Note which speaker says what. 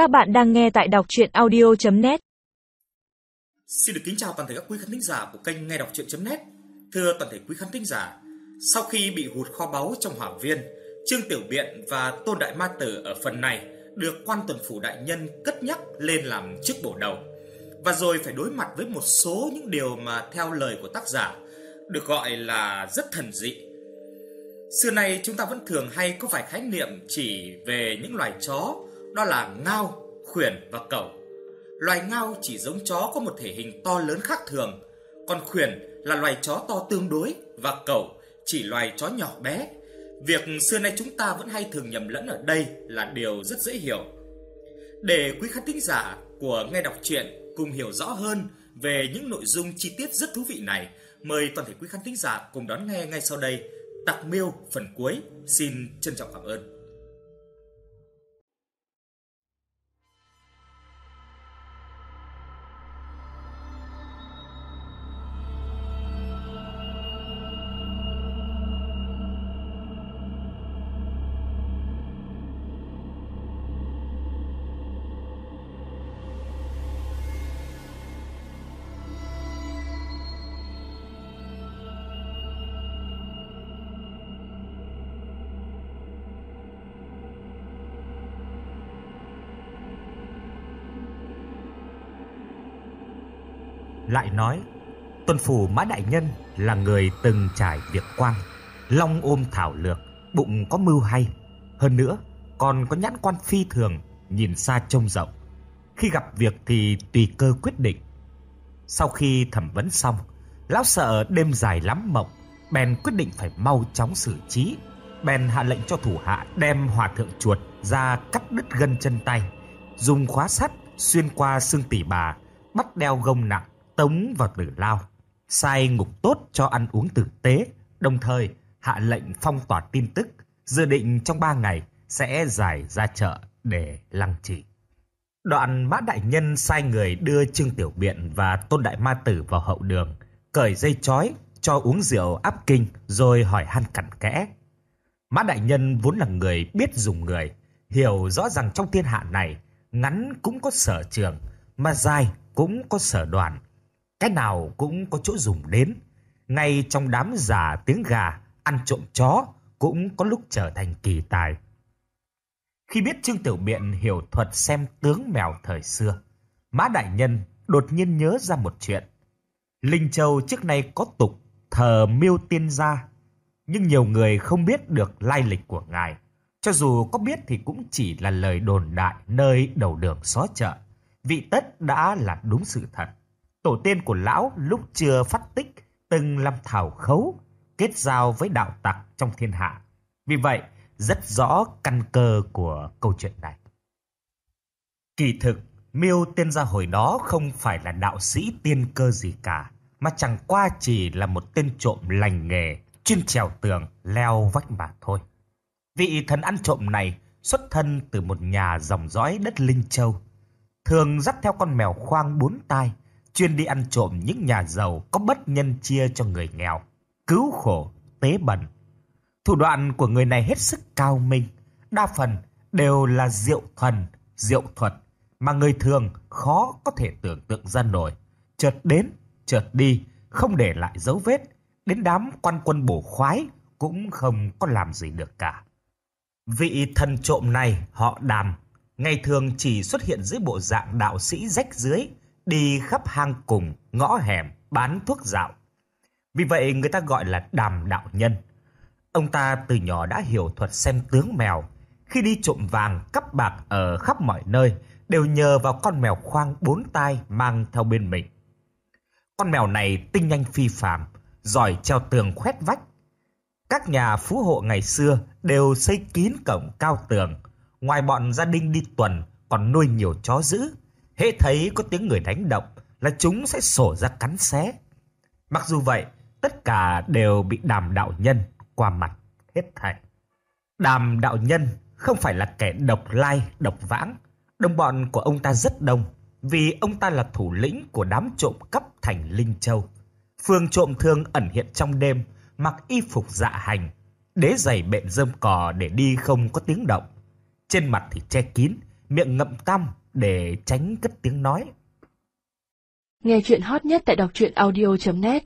Speaker 1: Các bạn đang nghe tại đọc chuyện audio.net
Speaker 2: Xin được kính chào toàn thể các quý khán thính giả của kênh nghe đọc truyện.net. Thưa toàn thể quý khán thính giả, sau khi bị hụt kho báu trong hỏa viên, Trương Tiểu Biện và Tôn Đại Ma Tử ở phần này được quan tuần phủ đại nhân cất nhắc lên làm chức bổ đầu. Và rồi phải đối mặt với một số những điều mà theo lời của tác giả được gọi là rất thần dị. Xưa nay chúng ta vẫn thường hay có vài khái niệm chỉ về những loài chó, đó là ngao, khuyển và cẩu. Loài ngao chỉ giống chó có một thể hình to lớn khác thường, còn khuyển là loài chó to tương đối và cẩu chỉ loài chó nhỏ bé. Việc xưa nay chúng ta vẫn hay thường nhầm lẫn ở đây là điều rất dễ hiểu. Để quý khán thính giả của nghe đọc truyện cùng hiểu rõ hơn về những nội dung chi tiết rất thú vị này, mời toàn thể quý khán thính giả cùng đón nghe ngay sau đây Tặc Miêu phần cuối. Xin trân trọng cảm ơn.
Speaker 3: Lại nói, Tuân phủ Mã Đại Nhân là người từng trải việc quang, Long ôm thảo lược, Bụng có mưu hay. Hơn nữa, còn có nhãn quan phi thường, Nhìn xa trông rộng. Khi gặp việc thì tùy cơ quyết định. Sau khi thẩm vấn xong, Lão sợ đêm dài lắm mộng, Bèn quyết định phải mau chóng xử trí. Bèn hạ lệnh cho thủ hạ đem hòa thượng chuột ra cắt đứt gân chân tay, Dùng khóa sắt xuyên qua xương tỉ bà, Bắt đeo gông nặng tống vào tử lao, sai ngục tốt cho ăn uống tử tế, đồng thời hạ lệnh phong tỏa tin tức, dự định trong ba ngày sẽ giải ra chợ để lăng trì. Đoạn Mã Đại Nhân sai người đưa Trương Tiểu Biện và Tôn Đại Ma Tử vào hậu đường, cởi dây chói, cho uống rượu áp kinh rồi hỏi han cặn kẽ. Mã Đại Nhân vốn là người biết dùng người, hiểu rõ rằng trong thiên hạ này, ngắn cũng có sở trường, mà dài cũng có sở đoàn, cái nào cũng có chỗ dùng đến. Ngay trong đám giả tiếng gà, ăn trộm chó cũng có lúc trở thành kỳ tài. Khi biết Trương Tiểu Biện hiểu thuật xem tướng mèo thời xưa, Mã Đại Nhân đột nhiên nhớ ra một chuyện. Linh Châu trước nay có tục thờ miêu tiên gia, nhưng nhiều người không biết được lai lịch của ngài. Cho dù có biết thì cũng chỉ là lời đồn đại nơi đầu đường xó chợ. Vị tất đã là đúng sự thật. Tổ tiên của lão lúc chưa phát tích từng làm thảo khấu, kết giao với đạo tặc trong thiên hạ. Vì vậy, rất rõ căn cơ của câu chuyện này. Kỳ thực, Miêu tiên gia hồi đó không phải là đạo sĩ tiên cơ gì cả, mà chẳng qua chỉ là một tên trộm lành nghề, chuyên trèo tường, leo vách mà thôi. Vị thần ăn trộm này xuất thân từ một nhà dòng dõi đất Linh Châu, thường dắt theo con mèo khoang bốn tai, chuyên đi ăn trộm những nhà giàu có bất nhân chia cho người nghèo, cứu khổ, tế bần. Thủ đoạn của người này hết sức cao minh, đa phần đều là diệu thần, diệu thuật mà người thường khó có thể tưởng tượng ra nổi. Chợt đến, chợt đi, không để lại dấu vết, đến đám quan quân bổ khoái cũng không có làm gì được cả. Vị thần trộm này họ đàm, ngày thường chỉ xuất hiện dưới bộ dạng đạo sĩ rách dưới, đi khắp hang cùng, ngõ hẻm, bán thuốc dạo. Vì vậy người ta gọi là đàm đạo nhân. Ông ta từ nhỏ đã hiểu thuật xem tướng mèo. Khi đi trộm vàng, cắp bạc ở khắp mọi nơi, đều nhờ vào con mèo khoang bốn tai mang theo bên mình. Con mèo này tinh nhanh phi phàm, giỏi treo tường khoét vách. Các nhà phú hộ ngày xưa đều xây kín cổng cao tường. Ngoài bọn gia đình đi tuần, còn nuôi nhiều chó dữ, Hễ thấy có tiếng người đánh động là chúng sẽ sổ ra cắn xé. Mặc dù vậy, tất cả đều bị đàm đạo nhân qua mặt hết thảy. Đàm đạo nhân không phải là kẻ độc lai, độc vãng. Đồng bọn của ông ta rất đông vì ông ta là thủ lĩnh của đám trộm cắp thành Linh Châu. Phương trộm thường ẩn hiện trong đêm, mặc y phục dạ hành, đế giày bện dơm cò để đi không có tiếng động. Trên mặt thì che kín, miệng ngậm căm để tránh cất tiếng nói.
Speaker 4: Nghe chuyện hot nhất tại đọc truyện audio.net